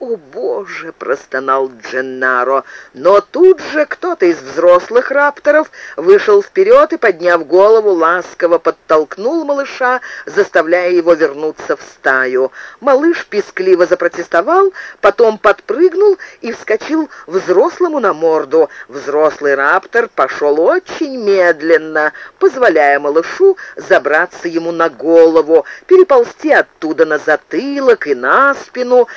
«О, Боже!» — простонал Дженнаро. Но тут же кто-то из взрослых рапторов вышел вперед и, подняв голову, ласково подтолкнул малыша, заставляя его вернуться в стаю. Малыш пискливо запротестовал, потом подпрыгнул и вскочил взрослому на морду. Взрослый раптор пошел очень медленно, позволяя малышу забраться ему на голову, переползти оттуда на затылок и на спину,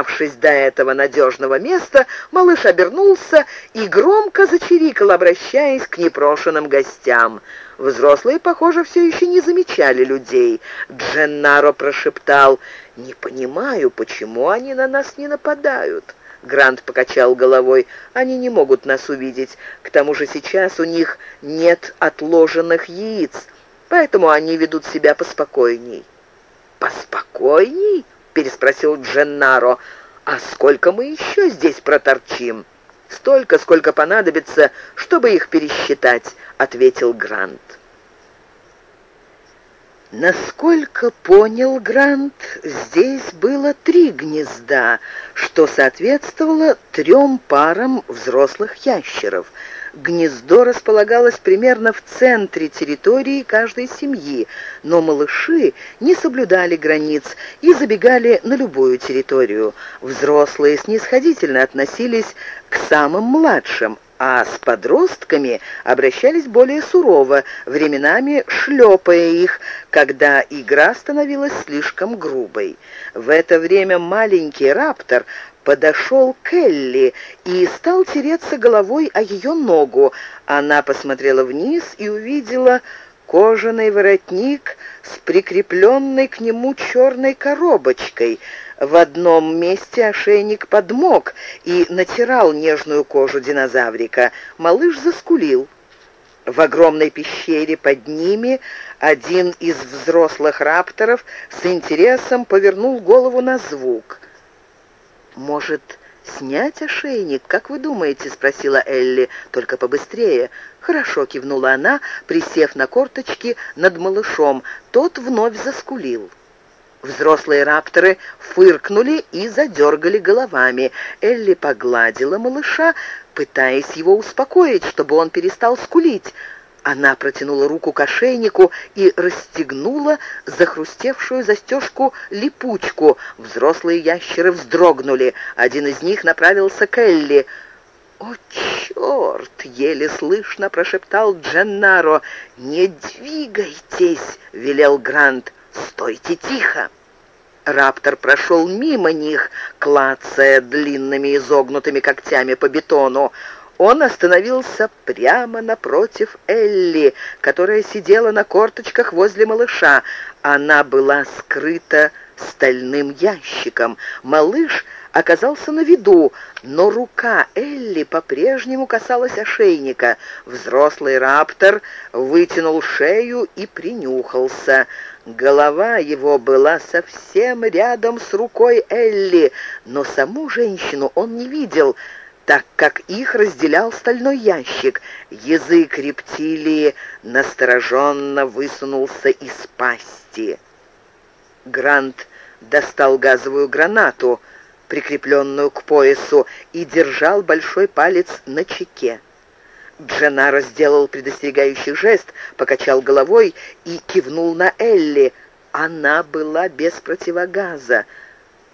Добравшись до этого надежного места, малыш обернулся и громко зачирикал, обращаясь к непрошенным гостям. Взрослые, похоже, все еще не замечали людей. Дженнаро прошептал, «Не понимаю, почему они на нас не нападают». Грант покачал головой. «Они не могут нас увидеть. К тому же сейчас у них нет отложенных яиц, поэтому они ведут себя поспокойней». «Поспокойней?» — переспросил Дженнаро. «А сколько мы еще здесь проторчим?» «Столько, сколько понадобится, чтобы их пересчитать», — ответил Грант. Насколько понял Грант, здесь было три гнезда, что соответствовало трем парам взрослых ящеров — Гнездо располагалось примерно в центре территории каждой семьи, но малыши не соблюдали границ и забегали на любую территорию. Взрослые снисходительно относились к самым младшим, а с подростками обращались более сурово, временами шлепая их, когда игра становилась слишком грубой. В это время маленький раптор подошел к Элли и стал тереться головой о ее ногу. Она посмотрела вниз и увидела кожаный воротник с прикрепленной к нему черной коробочкой. В одном месте ошейник подмок и натирал нежную кожу динозаврика. Малыш заскулил. В огромной пещере под ними один из взрослых рапторов с интересом повернул голову на звук — «Может, снять ошейник, как вы думаете?» — спросила Элли. «Только побыстрее». «Хорошо», — кивнула она, присев на корточки над малышом. Тот вновь заскулил. Взрослые рапторы фыркнули и задергали головами. Элли погладила малыша, пытаясь его успокоить, чтобы он перестал скулить. Она протянула руку к ошейнику и расстегнула захрустевшую застежку липучку. Взрослые ящеры вздрогнули. Один из них направился к Элли. «О, черт!» — еле слышно прошептал Дженнаро. «Не двигайтесь!» — велел Грант. «Стойте тихо!» Раптор прошел мимо них, клацая длинными изогнутыми когтями по бетону. Он остановился прямо напротив Элли, которая сидела на корточках возле малыша. Она была скрыта стальным ящиком. Малыш оказался на виду, но рука Элли по-прежнему касалась ошейника. Взрослый раптор вытянул шею и принюхался. Голова его была совсем рядом с рукой Элли, но саму женщину он не видел — так как их разделял стальной ящик. Язык рептилии настороженно высунулся из пасти. Грант достал газовую гранату, прикрепленную к поясу, и держал большой палец на чеке. Дженаро сделал предостерегающий жест, покачал головой и кивнул на Элли. Она была без противогаза.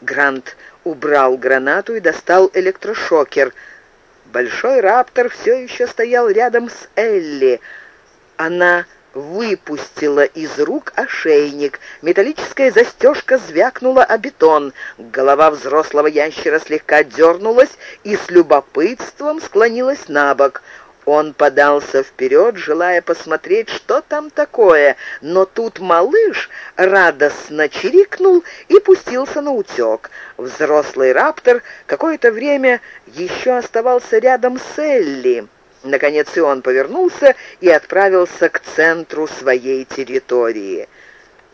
Грант убрал гранату и достал электрошокер. Большой раптор все еще стоял рядом с Элли. Она выпустила из рук ошейник. Металлическая застежка звякнула о бетон. Голова взрослого ящера слегка дернулась и с любопытством склонилась на бок. Он подался вперед, желая посмотреть, что там такое, но тут малыш радостно чирикнул и пустился на утек. Взрослый раптор какое-то время еще оставался рядом с Элли. Наконец и он повернулся и отправился к центру своей территории.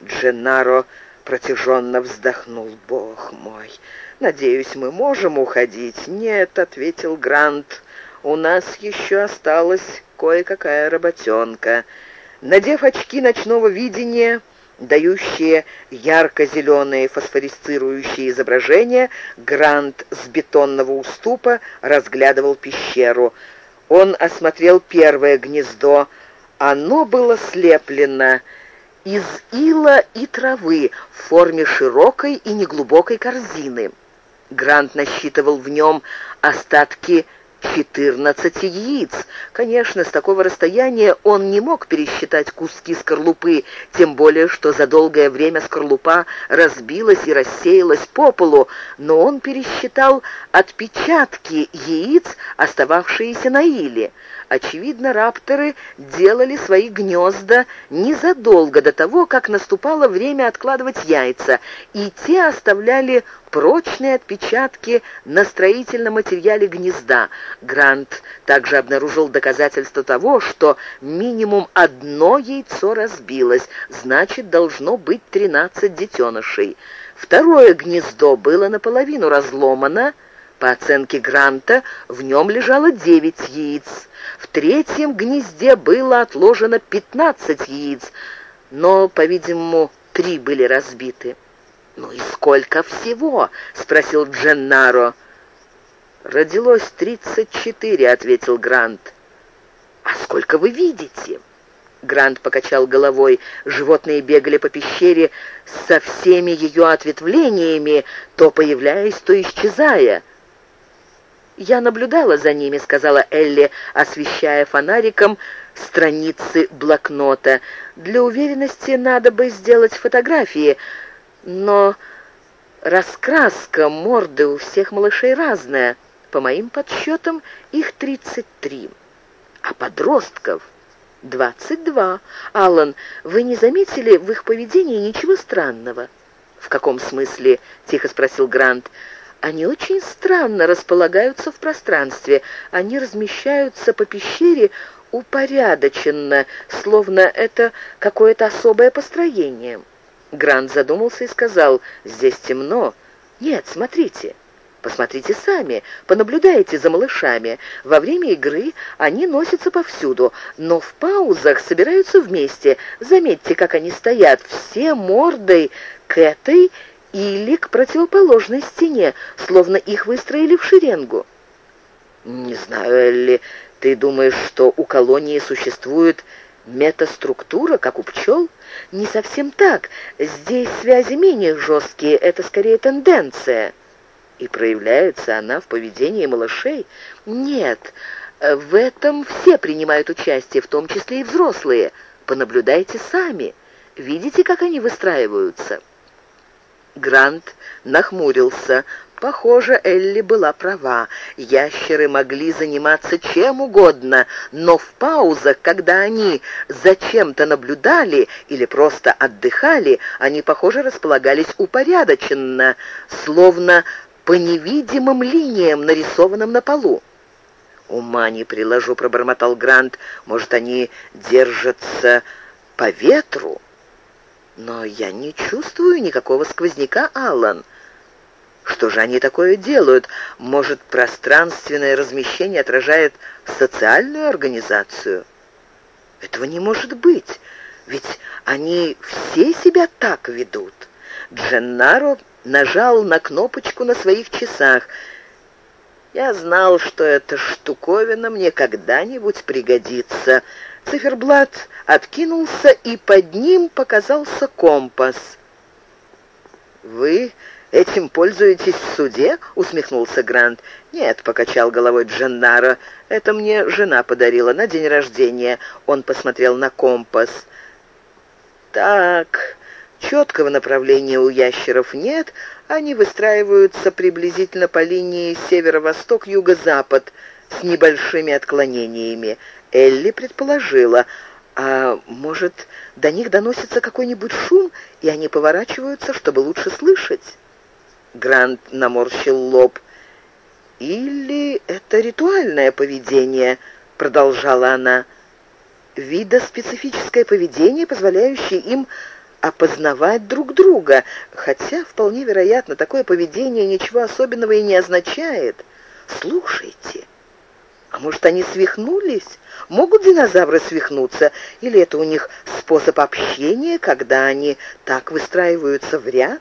Дженнаро протяженно вздохнул. «Бог мой! Надеюсь, мы можем уходить?» «Нет», — ответил Грант, — у нас еще осталась кое-какая работенка. Надев очки ночного видения, дающие ярко-зеленые фосфорисцирующие изображения, Грант с бетонного уступа разглядывал пещеру. Он осмотрел первое гнездо. Оно было слеплено из ила и травы в форме широкой и неглубокой корзины. Грант насчитывал в нем остатки 14 яиц. Конечно, с такого расстояния он не мог пересчитать куски скорлупы, тем более, что за долгое время скорлупа разбилась и рассеялась по полу, но он пересчитал отпечатки яиц, остававшиеся на иле. Очевидно, рапторы делали свои гнезда незадолго до того, как наступало время откладывать яйца, и те оставляли прочные отпечатки на строительном материале гнезда. Грант также обнаружил доказательство того, что минимум одно яйцо разбилось, значит, должно быть 13 детенышей. Второе гнездо было наполовину разломано, по оценке Гранта, в нем лежало 9 яиц. В третьем гнезде было отложено 15 яиц, но, по-видимому, три были разбиты. «Ну и сколько всего?» — спросил Дженнаро. «Родилось тридцать четыре», — ответил Грант. «А сколько вы видите?» Грант покачал головой. Животные бегали по пещере со всеми ее ответвлениями, то появляясь, то исчезая. «Я наблюдала за ними», — сказала Элли, освещая фонариком страницы блокнота. «Для уверенности надо бы сделать фотографии, но раскраска морды у всех малышей разная. По моим подсчетам, их 33, а подростков 22. Аллан, вы не заметили в их поведении ничего странного?» «В каком смысле?» — тихо спросил Грант. Они очень странно располагаются в пространстве. Они размещаются по пещере упорядоченно, словно это какое-то особое построение. Грант задумался и сказал, «Здесь темно». «Нет, смотрите». Посмотрите сами, понаблюдайте за малышами. Во время игры они носятся повсюду, но в паузах собираются вместе. Заметьте, как они стоят, все мордой к этой или к противоположной стене, словно их выстроили в шеренгу. «Не знаю, Элли, ты думаешь, что у колонии существует метаструктура, как у пчел?» «Не совсем так. Здесь связи менее жесткие, это скорее тенденция». «И проявляется она в поведении малышей?» «Нет, в этом все принимают участие, в том числе и взрослые. Понаблюдайте сами. Видите, как они выстраиваются?» Грант нахмурился. Похоже, Элли была права. Ящеры могли заниматься чем угодно, но в паузах, когда они зачем-то наблюдали или просто отдыхали, они, похоже, располагались упорядоченно, словно по невидимым линиям, нарисованным на полу. «Ума не приложу», — пробормотал Грант. «Может, они держатся по ветру?» Но я не чувствую никакого сквозняка, Аллан. Что же они такое делают? Может, пространственное размещение отражает социальную организацию? Этого не может быть, ведь они все себя так ведут. Дженнаро нажал на кнопочку на своих часах. Я знал, что эта штуковина мне когда-нибудь пригодится. Циферблат откинулся, и под ним показался компас. «Вы этим пользуетесь в суде?» — усмехнулся Грант. «Нет», — покачал головой Дженнаро, — «это мне жена подарила на день рождения». Он посмотрел на компас. «Так, четкого направления у ящеров нет, они выстраиваются приблизительно по линии северо-восток-юго-запад с небольшими отклонениями. Элли предположила, а может, до них доносится какой-нибудь шум, и они поворачиваются, чтобы лучше слышать? Грант наморщил лоб. «Или это ритуальное поведение?» — продолжала она. «Вида специфическое поведение, позволяющее им опознавать друг друга, хотя, вполне вероятно, такое поведение ничего особенного и не означает. Слушайте». А может, они свихнулись? Могут динозавры свихнуться? Или это у них способ общения, когда они так выстраиваются в ряд?